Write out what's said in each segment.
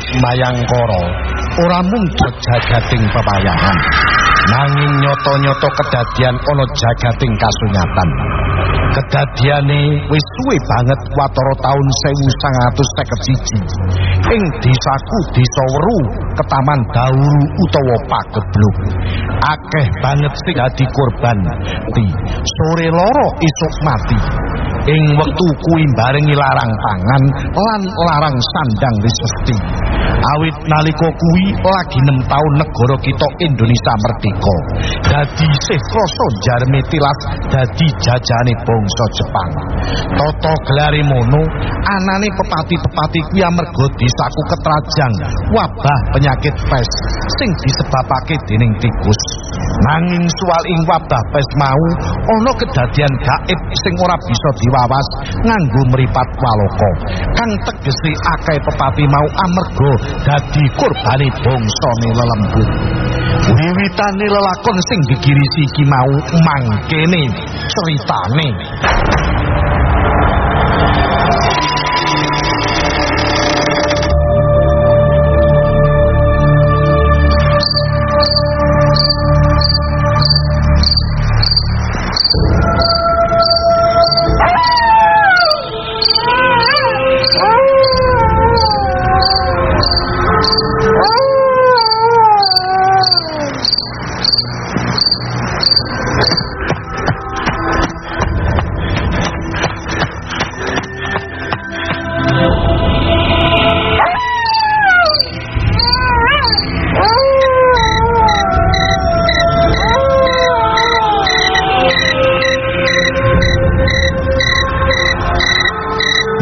pagebluk mayangkara. Ora mung jagating pepayangan. Nanging nyoto-nyoto kedadian ana jagating kasunyatan. Kedadiane wis suwe banget watara taun 1951 ing desaku desa weru ketaman dauru utawa pagebluk akeh banget sing dadi korban. Ti sore loro isuk mati. Ing wektu kuwi barengi larang pangan lan larang sandang wis mesti awit nalika kuwi lagi 6 taun negara kita Indonesia merdeka. Dadi sih krasa jarme tilas dadi jajane bangsa Jepang. Toto gelare mono anane pepati-pepati kuwi amarga desaku ketrajang wabah penyakit pes sing disebabake dening tikus. Nanging soal ing wabah pes mau ana kedadian gaib sing ora bisa diwawas nganggo mripat waloko kang tegese akeh pepati mau amarga dadi kurbane bangsane lelembut. Wiwitane lelakon sing digirisi iki mau mangkene ceritane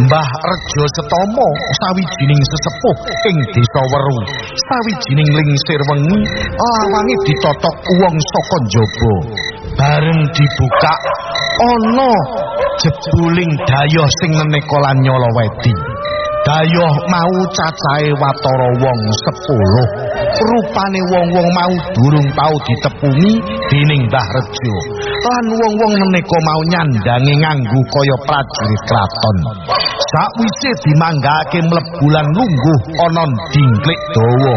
Mbah Rejo Setomo sawijining sesepuh ing desa Weru. Sawijining lingsir wengi lawange ditotok wong saka njaba. Bareng dibuka ana jebuling dayoh sing meneka lan nyoloweti dayoh mau cacahe watara wong 10 rupane wong-wong mau durung tau ditepungi dening Mbah Rejo. Lan wong-wong meneka mau nyandangi nganggo kaya prajurit kraton sakwise dimanggake mlebulan lungguh ana dingklik dawa.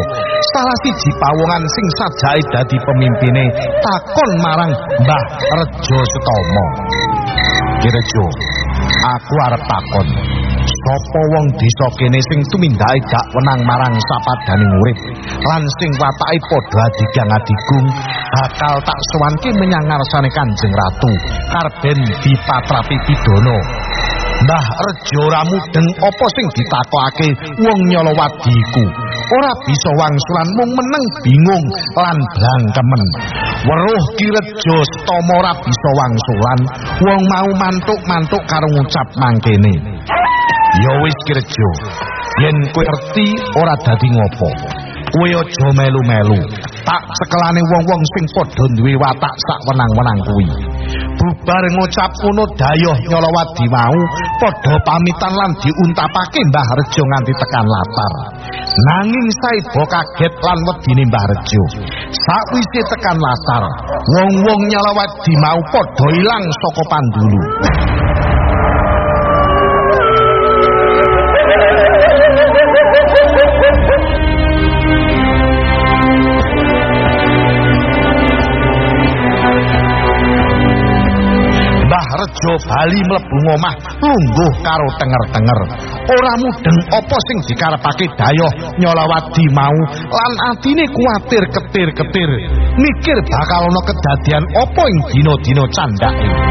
Salah siji pawongan sing sajake dadi pemimpine takon marang Mbah Rejo Setomo Kirejo aku arep takon. Sapa wong desa kene sing tumindake gak wenang marang sapadaning urip lan sing watake padha adigang adigung bakal tak sowanke menyang ngarsane Kanjeng Ratu karben dipatrapi pidana Mbah Rejo ora mudeng apa sing ditakokake wong nyolowadi iku ora bisa wangsulan mung meneng bingung lan blangkemen weruh Ki Rejo Setomo ora bisa wangsulan wong mau mantuk-mantuk karo ngucap mangkene Ya wis Kirjo, yen kowe ngerti ora dadi ngopo. Kowe aja melu-melu. Tak sekelane wong-wong sing padha duwe watak sak wenang-wenang kuwi. Bubar ngucap ngono dayoh nyolowadi mau padha pamitan lan diuntapake Mbah Rejo nganti tekan latar. Nanging saibo kaget lan wedine Mbah Rejo. Sakwise tekan latar, wong-wong nyolowadi mau padha ilang saka pandulu. Bali mlebu omah lungguh karo tenger-tenger. Ora mudeng apa sing dikarepake dayoh nyolawadi mau lan atine kuwatir ketir-ketir. Mikir bakal ana kedadian apa ing dina-dina candhake.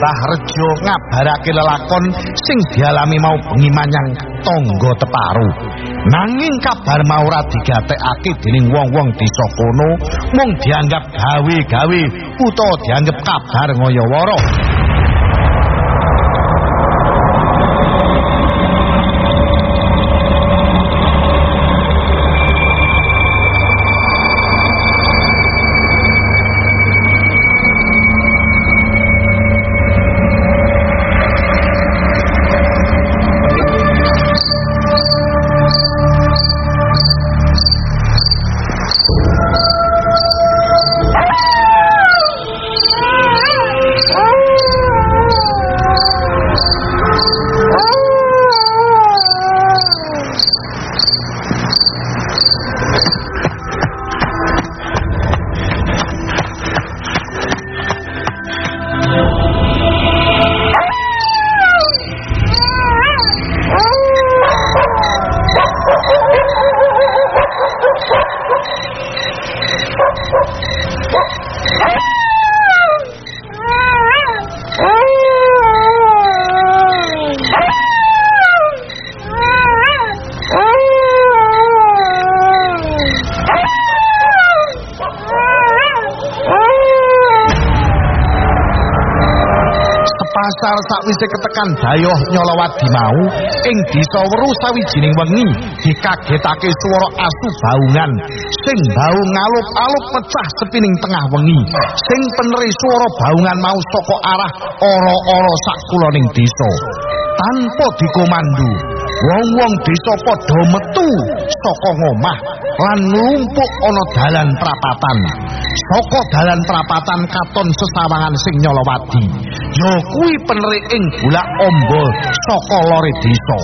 Mbah Rejo ngabarake lelakon sing dialami mau bengi manyang tangga teparu. Nanging kabar mau ora digatekake dening wong-wong desa kono, mung dianggap gawe-gawe utawa dianggap kabar ngoyo-woro. Oh! Sakwise ketekan dayoh nyolowadi mau ing desa weru sawijining wengi dikagetake swara asu baungan sing bau ngalup-alup pecah sepining tengah wengi sing peneri swara baungan mau saka arah ora-ora sakuloning desa. Tanpa dikomandu wong-wong desa padha metu saka ngomah lan nglumpuk ana dalan prapatan saka dalan prapatan katon sesawangan sing nyolowadi ya kuwi penerik ing bulak ombo saka lore desa.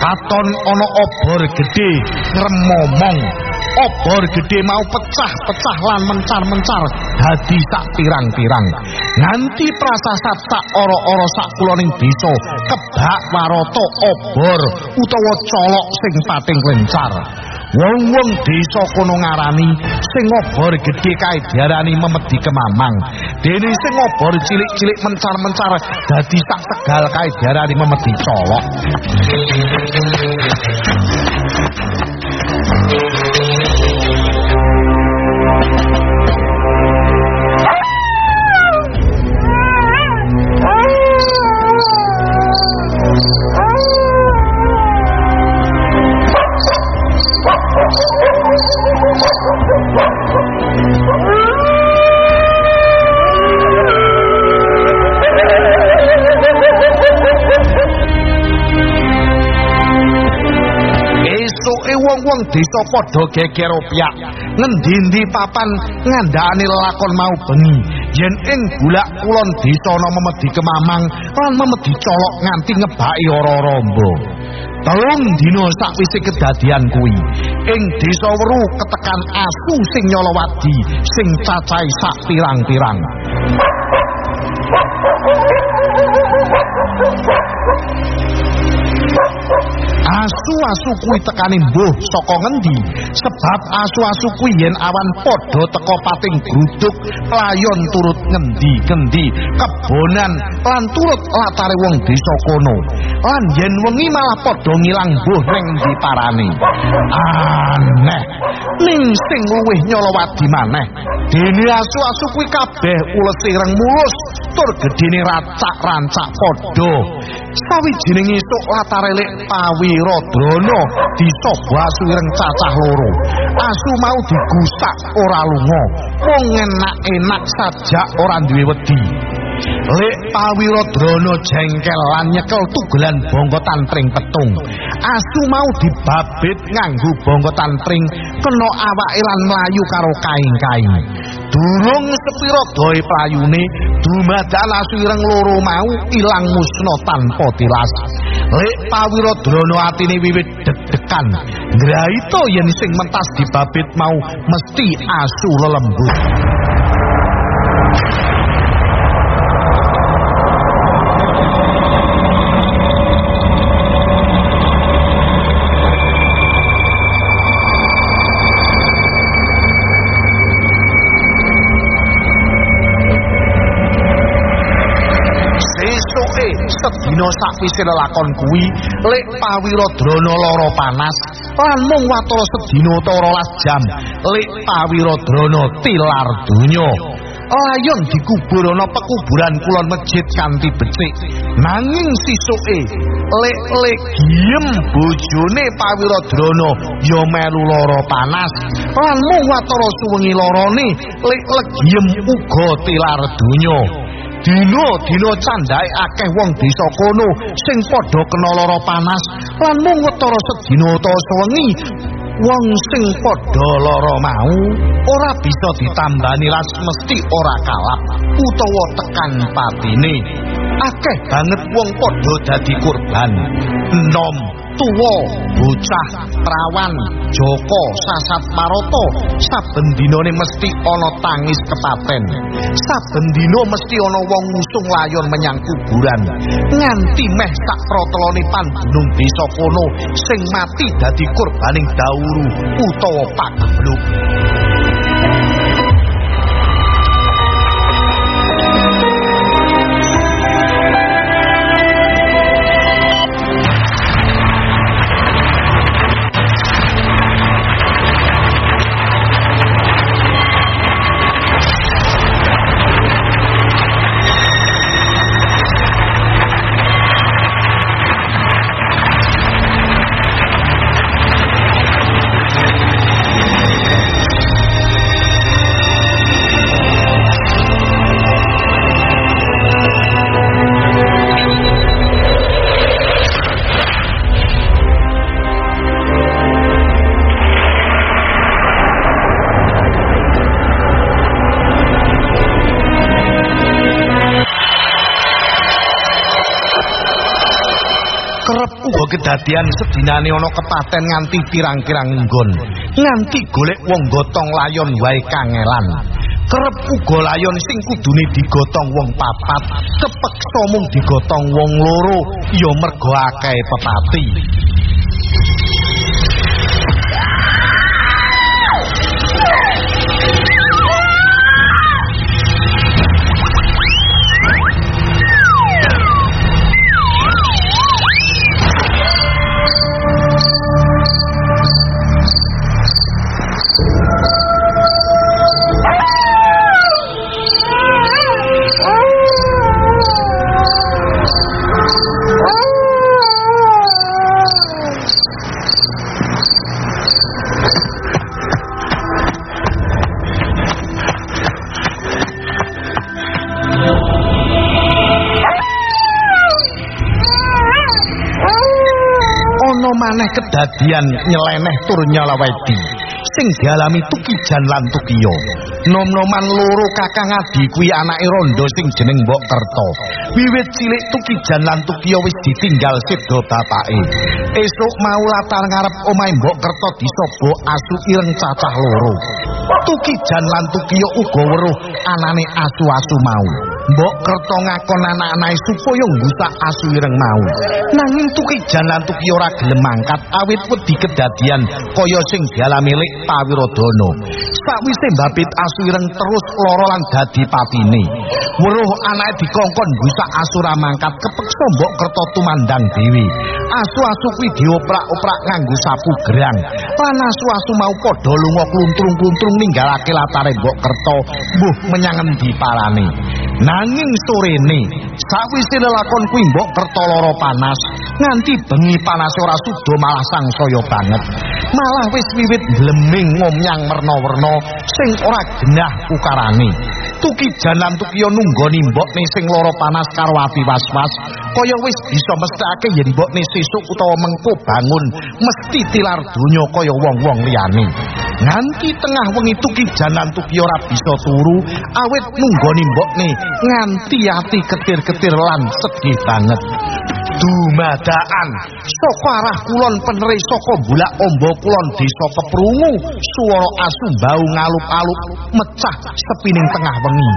Katon ana obor gedhe ngremomong. Obor gedhe mau pecah-pecah lan mencar-mencar dadi sak pirang-pirang. Nganti prasasat sak ora-ora sak kuloning desa kebak waroto obor utawa colok sing pating lencar wong-wong desa kono ngarani sing obor gedhe kae diarani memedi kemamang. Dene sing obor cilik-cilik mencar-mencar dadi sak tegal kae diarani memedi colok wong-wong desa padha geger opyak ngendi-endi papan ngandhane lakon mau bengi? Yen ing bulak kulon ana memedi kemamang lan memedi colok nganti ngebaki ora-rombo Telung dina sakwise kedadian kuwi. Ing desa weru ketekan asu sing nyolowadi sing cacahe sak pirang-pirang asu-asu kuwi tekane mbuh saka ngendi? Sebab asu-asu kuwi yen awan padha teka pating gruduk playon turut ngendi-kendi kebonan lan turut latare wong desa kono. Lan yen wengi malah padha ngilang mbuh ning parane? Aneh. Ning sing luwih nyolowadi maneh dene asu-asu kuwi kabeh ules ireng mulus tur gedene racak-rancak padha. Sawijining esuk latare lek pawira drana disobo asu ireng cacah loro. Asu mau digusak ora lunga. Wong enak-enak sajak ora duwe wedi Lek pawira drana jengkel lan nyekel tugelan bangka tantring petung. Asu mau dibabit nganggo bangka tantring kena awake lan mlayu karo kaing-kaing. Durung sepira doe playune dumadal asu ireng loro mau ilang musna tanpa tilas. Lek pawira drana atine wiwit deg-degan, ngraita yen sing mentas dibabit mau mesti asu lelembut. Sedina sakwise lelakon kuwi lek pawirodrana lara panas lan mung watara sedina utawa 12 jam lek pawirodrana tilar donya. Layon dikubur ana pekuburan kulon masjid kanthi becik. Nanging sisuke lek-lek giem bojone pawirodrana ya melu lara panas. Lan mung watara suwengi larane lek-lek giem uga tilar donya Dino candhae akeh wong desa kono sing padha kena lara panas lan mung wetara sedina utawa sewengi wong sing padha lara mau ora bisa ditambani ras mesti ora kalap utawa tekan patine akeh banget wong padha dadi korban. Enom tuwa bocah prawan joko sasat maroto. Saben dinane mesti ana tangis kepaten. Saben dina mesti ana wong ngusung layon menyang kuburan. Nganti meh sak protelone pandunung desa kono sing mati dadi korbaning dauru utawa pagebluk kedadian sedinane ana kepaten nganti pirang-pirang nggon. Nganti golek wong gotong layon wae kangelan. Kerep uga layon sing kudune digotong wong papat kepeksa mung digotong wong loro. Ya mergo akeh pepati kedadian nyeleneh tur nyalawedi sing dialami Tukijan lan Tukiyo. Nom-noman loro kakang adi kuwi anake rondo sing jeneng Mbok Kerto. Wiwit cilik Tukijan lan Tukiyo wis ditinggal sedo bapake. Esuk mau latar ngarep omahe Mbok Kerto disobo asu ireng cacah loro. Tukijan lan Tukiyo uga weruh anane asu-asu mau. Mbok kerto ngakon anak-anake supaya nggusak asu ireng mau. Nanging Tukijan lan Tukiyo ora gelem mangkat awit wedi kedadian kaya sing dialami Lek Pawirodana. Sakwise mbapit asu ireng terus lara lan dadi patine. Weruh anake dikongkon nggusak asu ra mangkat kepeksa Mbok kerto tumandang dewi. Asu-asu kuwi dioprak-oprak nganggo sapu gerang. Lan asu-asu mau padha lunga kluntrung-kluntrung ninggalake latare Mbok kerto mbuh menyang endi parane. Nanging sorene, sawise lelakon kuwi mbok kerta lara panas, nganti bengi panas ora sudo malah sangsaya banget. Malah wis wiwit gleming ngomyang merna-werna sing ora genah ukarane. Tuki jalan tukiyo nunggoni mbokne sing lara panas karo ati was-was, kaya wis bisa mesthake yen mbokne sesuk utawa mengko bangun mesti tilar donya kaya wong-wong liyane. Nganti tengah wengi tuki jalan tukiyo ora bisa turu, awit nunggoni mbokne nganti ati ketir-ketir lan sedih banget. Dumadaan saka arah kulon peneri saka bulak ombo kulon desa keprungu swara asu bau ngalup-alup mecah sepining tengah wengi.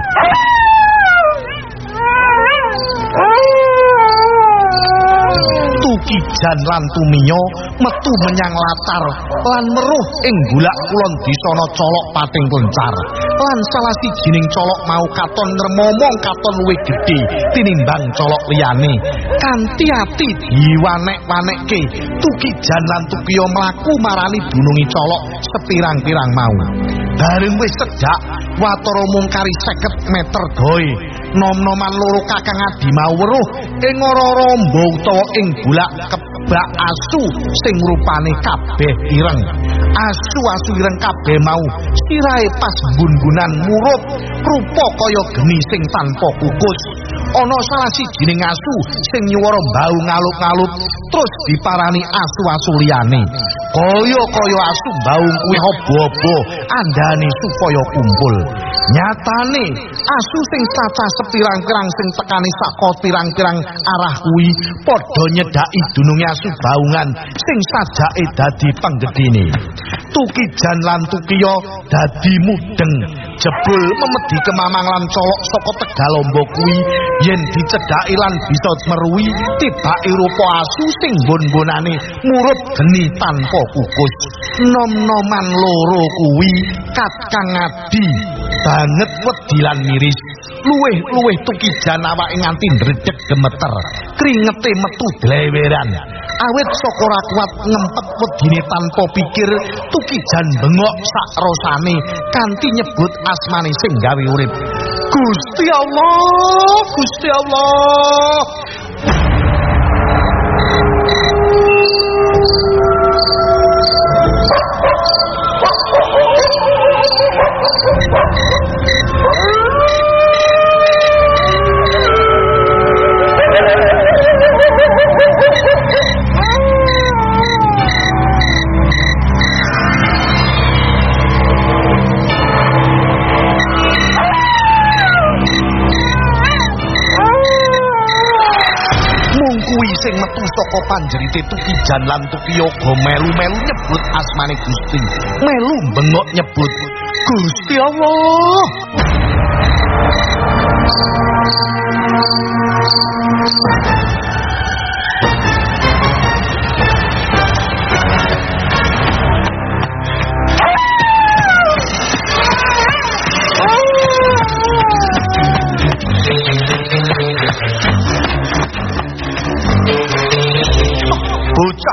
Tukijan lan Tuminyo metu menyang latar lan meruh ing gulak kulon disana colok pating kuncar. Lan salah sijining colok mau katon ngremomong katon luwih gedhe tinimbang colok liyane. Kanthi ati diwanek-wanekke, Tukijan lan Tukiyo mlaku marani dunungi colok sepirang-pirang mau. Bareng wis sejak watara mung kari 50 meter doe. Nom-noman loro kakang adi mau weruh ing ora rombo utawa ing bulak kebak asu sing rupane kabeh ireng. Asu-asu ireng kabeh mau sirahe pas bunbunan murup rupa kaya geni sing tanpa kukus. Ana salah sijining asu sing nyuwara bau ngalut-ngalut terus diparani asu-asu liyane. Kaya-kaya asu baung kuwi hobo-hobo andane supaya kumpul. Nyatane asu sing cacah sepirang-pirang sing tekani saka pirang-pirang arah kuwi padha nyedaki dununge asu baungan sing sajake dadi penggedine tukijan lan tukiyo dadi mudeng jebul memedi kemamang lan colok saka tegal lombok kuwi yen dicedhaki lan bisa meruwi tibake rupa asu sing bon-bonane murut geni tanpa kukus. Nom-noman loro kuwi kat kang adi banget wedi lan miris. Luweh-luweh tukijan awake nganti ndredeg gemeter. Kringete metu dleweran awit saka ora kuat ngempet wedine tanpa pikir tukijan bengok sak rosane kanthi nyebut asmane sing gawe urip. Gusti Allah! Gusti Allah Oh, my God. Saka panjerite tukijan lan tukiyoga melu-melu nyebut asmane Gusti. Melu bengok nyebut Gusti Allah.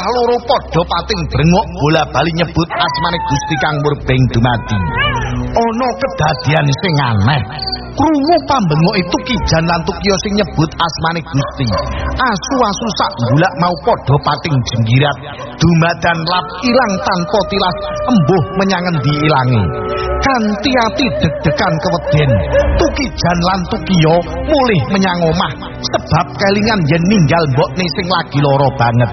Bocah loro padha pating brengok bola-bali nyebut asmane Gusti Kang Murbeng dumati. Ana kedadian sing aneh. Krungu pambengok itu kijan lan tukiyo sing nyebut asmane Gusti. Asu-asu sak bulak mau padha pating jenggirat dumadan lap ilang tanpa tilas embuh menyang endi ilange. Kanti ati deg-degan keweden, tukijan lan tukiyo mulih menyang omah sebab kelingan yen ninggal mbokne sing lagi lara banget.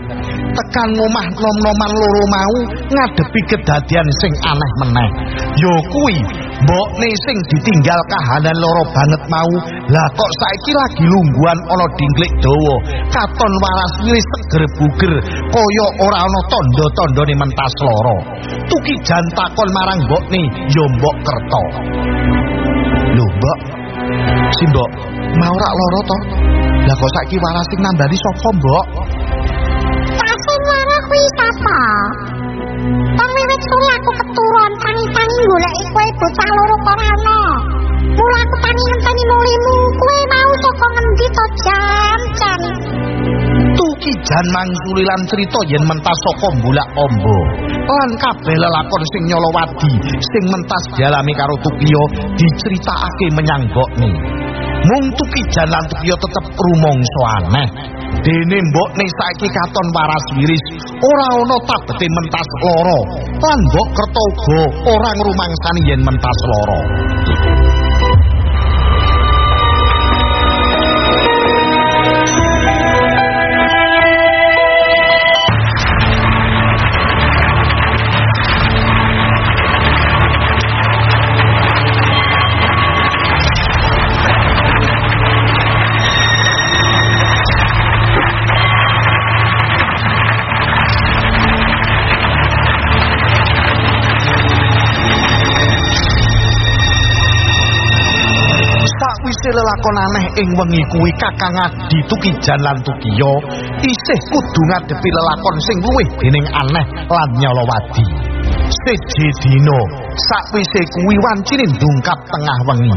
tekan ngomah nom-noman loro mau ngadepi kedadian sing aneh meneh. Yo kuwi mbokne sing ditinggal kahanan loro banget mau. Lah kok saiki lagi lungguan ana dingklik dawa. Katon waras wiris seger buger kaya ora ana tanda-tandane mentas loro. Tuki jantakon marang mbokne yo mbok kerto. Lho mbok, si mbok mau rak loro to? Lah kok saiki waras sing nambani sapa mbok? sapa? Wong wiwit sore aku keturun tangi-tangi goleki kowe bocah loro kok ana. Mula aku tangi ngenteni mulimu, kowe mau saka ngendi to jan-jan? Tuki jan mangsuli lan cerita yen mentas saka mbulak ombo. Lan kabeh lelakon sing nyolowadi sing mentas dialami karo Tukiyo diceritakake menyang mbokne. Mung Tuki jan lan Tukiyo tetep rumangsa aneh. Dene mbokne saiki katon waras wiris ora ana tabete mentas lara lan mbok kerto uga ora ngrumangsani yen mentas lara sawise lelakon aneh ing wengi kuwi Kakang Adi Tukijan lan Tukiyo isih kudu ngadepi lelakon sing luwih dening aneh lan nyolowadi. Seje dina sakwise kuwi wancine ndungkap tengah wengi.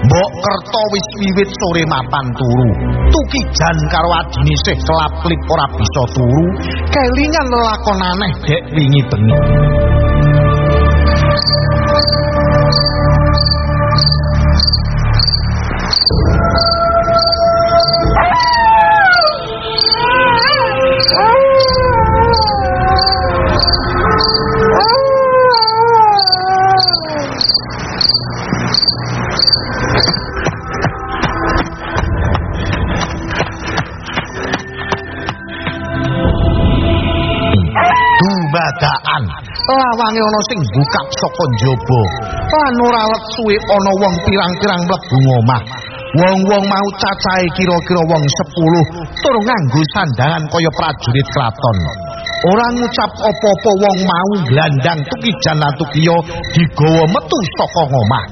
Mbok Kerto wis wiwit sore mapan turu. Tukijan karo adine isih kelap-klip ora bisa turu, kelingan lelakon aneh dek wingi bengi. Dumadaan. Lawange ana sing buka saka njaba. Lan ora lesuwe ana wong pirang-pirang mlebu omah wong-wong mau cacahe kira-kira wong 10 tur nganggo sandangan kaya prajurit kraton. Ora ngucap apa-apa wong mau glandang tukijan lan tukiyo digawa metu saka omah.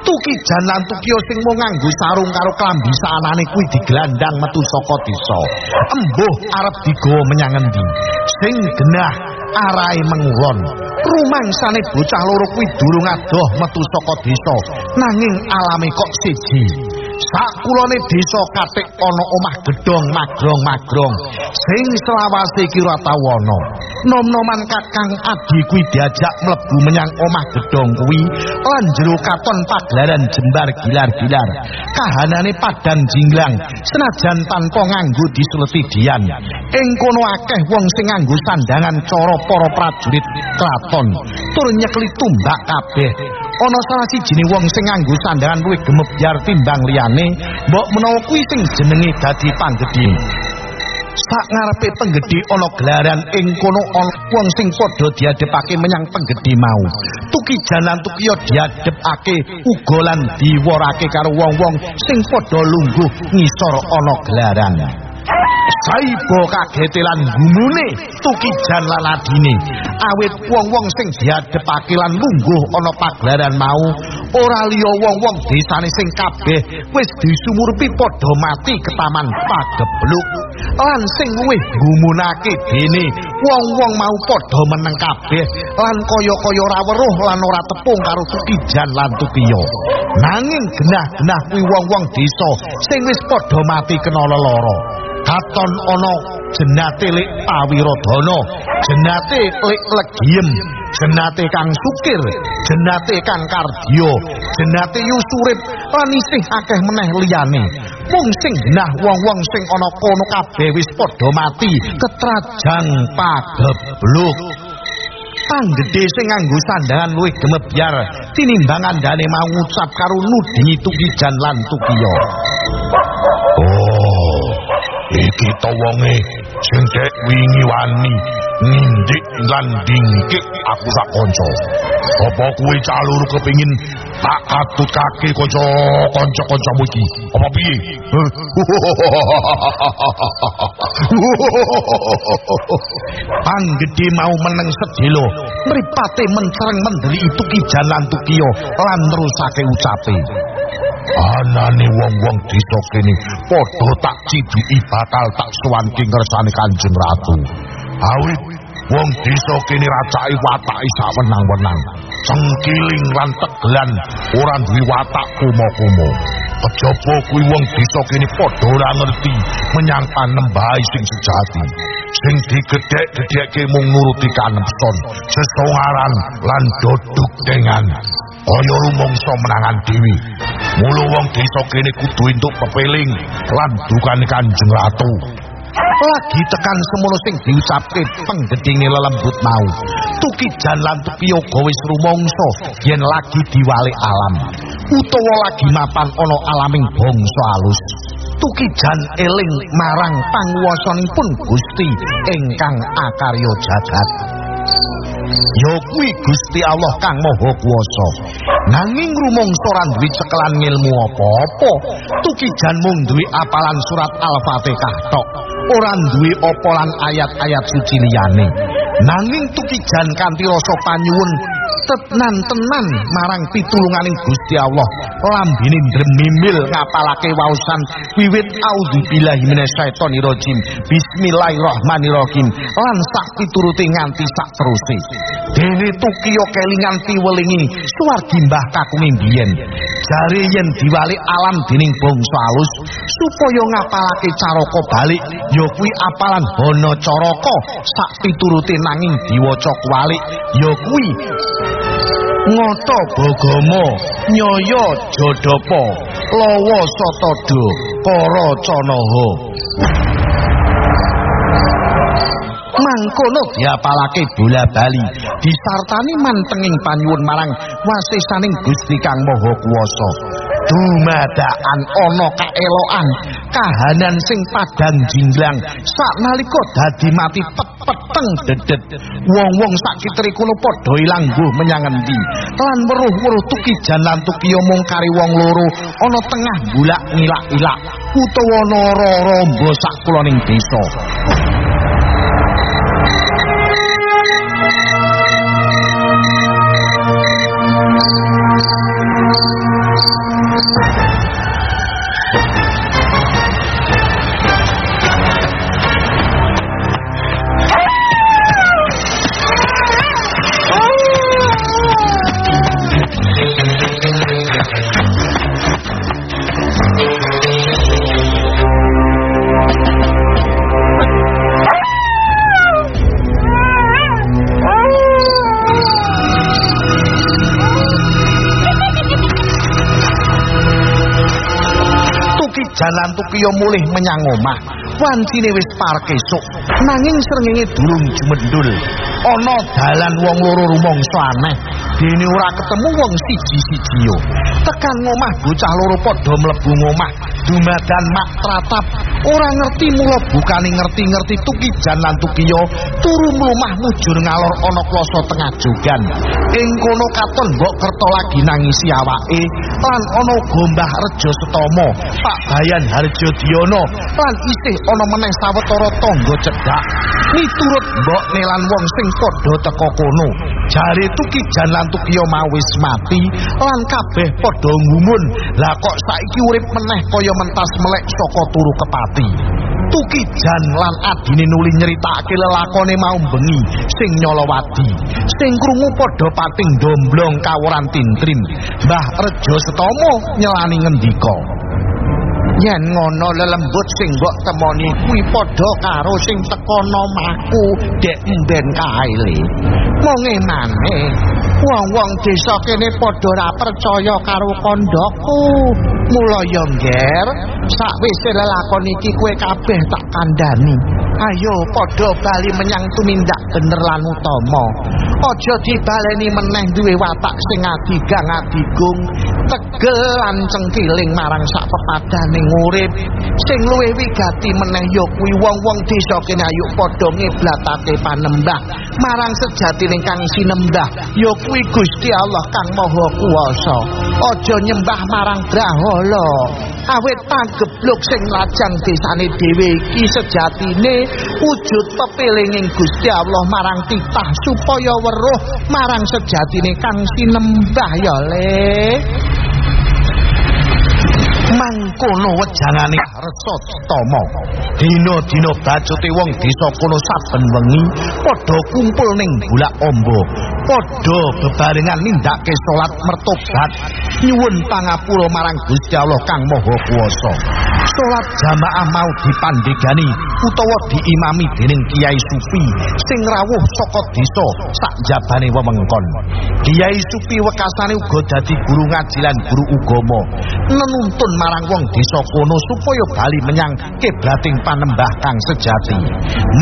Tukijan lan tukiyo sing mau nganggo sarung karo klambi sanane kuwi diglandang metu saka desa. Embuh arep digawa menyang endi? Sing genah arahe mengulon. Rumangsane bocah loro kuwi durung adoh metu saka desa, nanging alame kok siji. Sakulane desa katik ana omah gedhong magrong-magrong sing selawase tau ana nom-noman kakang adi kuwi diajak mlebu menyang omah gedhong kuwi. Lan jero katon pagelaran jembar gilar-gilar. Kahanane padang jinglang. Senajan tanpa nganggo disuleti dian. Ing kono akeh wong sing nganggo sandangan cara para prajurit kraton tur nyekli tumbak kabeh. Ana salah sijine wong sing nganggo sandangan luwih gemebyar timbang liyane. Mbok menawa kuwi sing jenenge dadi panggedhi sak ngarepe penggedhi ana gelaran ing kono ana wong sing padha diadepake menyang penggedhi mau. Tuki jalan tukiyo diadepake uga lan diworake karo wong-wong sing padha lungguh ngisor ana gelaran. Saibo kagete lan gumune tukijan lan adine awit wong-wong sing diadepake lan lungguh ana pagelaran mau ora liya wong-wong desane sing kabeh wis disumurpi padha mati ketaman pagebluk. Lan sing luwih gumunake dene wong-wong mau padha meneng kabeh. Lan kaya-kaya ora weruh lan ora tepung karo tukijan lan tukiyo nanging genah-genah kuwi wong-wong desa sing wis padha mati kena lelara katon ana jenate lek pawiradana jenate lek legiem jenate kang sukir jenate kang kardio jenate yusurip lan isih akeh meneh liyane. Mung sing genah wong-wong sing ana kono kabeh wis padha mati ketrajang pagebluk. Panggede sing nganggo sandangan luwih gemebyar tinimbang andane mau ngucap karo nudingi tukijan lan tukiyo iki to wonge sing dek wingi wani nindik lan dingkik aku sak kanca. Apa kuwi calur kepingin tak atut kaki kanca kanca-kancamu iki? Apa piye? Panggede mau meneng sedelo mripate mencereng mendeli itu ki jalan tukiyo lan terusake ucape anane wong-wong desa kene padha tak ciduki bakal tak suwanti ngersani Kanjeng Ratu. Awit wong desa kene racake watake sak wenang-wenang, cengkiling lan tegelan ora duwe watak kumo-kumo. Kejaba kuwi wong desa kene padha ora ngerti menyang panembahe sing sejati. Sing digedhek-gedhekke mung nuruti kanemson, sesongaran lan doduk dengan kaya rumangsa menangan dewi. Mulu wong desa kene kudu entuk pepeling lan dukane Kanjeng Ratu. Lagi tekan semono sing diucapke penggedinge lelembut mau. Tuki jan lan tukiyoga wis rumangsa yen lagi diwalik alam utawa lagi mapan ana alaming bangsa alus. Tuki jan eling marang panguwasanipun Gusti ingkang akarya jagat. Ya kuwi Gusti Allah kang Maha Kuwasa. Nanging rumangsa ora duwe cekelan ngilmu apa-apa, tukijan mung duwe apalan surat Al-Fatihah tok. Ora duwe opolan ayat-ayat suci liyane. Nanging tukijan kanthi rasa panyuwun tenan-tenan marang pitulunganing Gusti Allah. Lambene dremimil ngapalake waosan wiwit auzubillahi minasyaitonirrajim. Bismillahirrahmanirrahim. Lan sak piturute nganti sak teruse. Dene tukiyo kelingan piwelingi suwargi mbah kakung mbiyen. Jare yen diwalik alam dening bangsa alus supaya ngapalake caraka balik ya kuwi apalan bana caraka sak piturute nanging diwaca kwalik ya kuwi ngoto bogomo nyoyo jodopo lawa sotodo para canaha. Mangkono diapalake bola bali disartani mantenging panyuwun marang wasisaning Gusti Kang Maha Kuwasa. Dumadakan ana kaelokan kahanan sing padang jinglang saknalika dadi mati pet-pet peteng dedet wong-wong sakitri kulo padha ilang mbuh menyang endi lan weruh-weruh tukijan lan tukiyo mung kari wong loro ana tengah bulak ngilak-ilak utawa ana rombo sak kuloning desa jalan tukiyo mulih menyang omah. Wancine wis parek esuk. Nanging srengenge durung jumendul ana dalan wong loro rumangsa aneh. Dene ora ketemu wong siji-siji tekan ngomah bocah loro padha mlebu ngomah. Dumadan mak tratap ora ngerti mula bukane ngerti-ngerti tuki jalan tukiyo turu mlumah mujur ngalor ana kloso tengah jogan. Ing kono katon mbok kerto lagi nangisi awake lan ana gombah rejo setomo Pak Bayan Harjo Diono lan isih ana meneh sawetara tangga cedhak. Miturut mbok nelan wong sing padha teka kono jare tuki jalan tukiyo mawis mati lan kabeh padha ngumun. Lah kok saiki urip meneh kaya mentas melek saka turu kepati Tukijan lan adine nuli nyritakake lelakone mau bengi sing nyolowati. Sing krungu padha pating domblong kawuran tintrim Mbah Rejo Setomo nyelani ngendika yen ngono lelembut sing mbok temoni kuwi padha karo sing teko nomaku dek mben kaile monge maneh wong-wong desa kene padha ora percaya karo kondokku mula yo ngger sakwise lelakon iki kowe kabeh tak kandhani. Ayo padha bali menyang tumindak bener lan utama aja dibaleni meneh duwe watak sing adigang adigung tegel lan cengkiling marang sak pepadaning urip. Sing luwih wigati meneh ya kuwi wong-wong desa kene ayo padha ngiblatake panembah. Marang sejatine kang sinembah ya kuwi Gusti Allah kang Maha Kuwasa. Aja nyembah marang brahala awit panggebluk sing lajang desane dhewe iki sejatine wujud pepelinging Gusti Allah marang titah supaya weruh marang sejatine kang sinembah ya le. Mangkono wejangane resa tama dina-dina bacute wong desa kono saben wengi padha kumpul ning bulak ombo. Padha bebarengan nindakake salat mertobat. Nyuwun pangapura marang Gusti Allah kang Maha Kuwasa salat jamaah mau dipandhegani utawa diimami dening Kiai Sufi sing rawuh saka desa sak jabane wewengkon Kiai Sufi wekasane uga dadi guru ngaji lan guru agama nenuntun marang wong desa kono supaya bali menyang kiblating panembah kang sejati.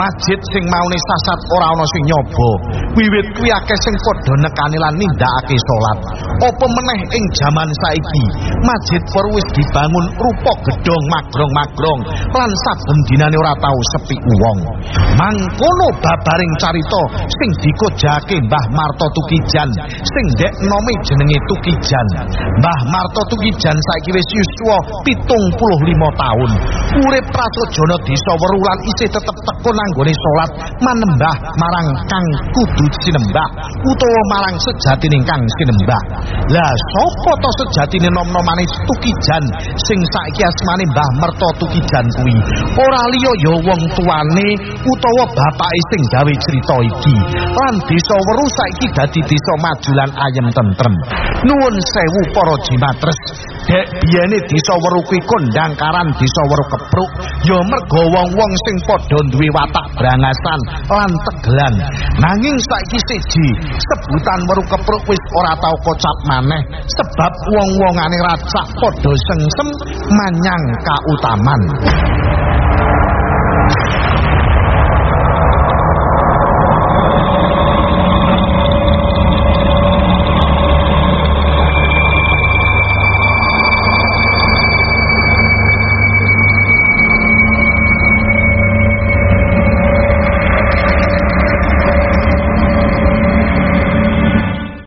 Masjid sing maune sasat ora ana sing nyoba. Wiwit kuwi akeh sing padha nekani lan nindakake salat. Apa meneh ing jaman saiki, masjid perwis dibangun rupa gedhong magrong-magrong lan saben dinane ora tau sepi wong. Mangkono babaring carita sing dikojake Mbah Marto Tukijan sing ndek nome jenenge Tukijan. Mbah Marto Tukijan saiki wis yuswa pitung puluh lima tahun urip prasojono desa werulan isih tetep teko nanggone salat manembah marang kang kudu sinembah utawa marang sejatine kang sinembah lah sapa to sejatine nom-nomane Tukijan sing saiki asmane Mbah Merto Tukijan kuwi. Ora liya ya wong tuane utawa bapake sing gawe cerita iki. Lan desa weru saiki dadi desa maju lan ayem tentrem nuwun sewu para jimatres. Dek biyane desa weru kuwi kondang karan desa weru kepruk. Ya mergo wong-wong sing padha duwe watak brangasan lan tegelan. Nanging saiki siji sebutan weru kepruk wis ora tau kocap maneh sebab wong-wongane racak padha sengsem manyang kautaman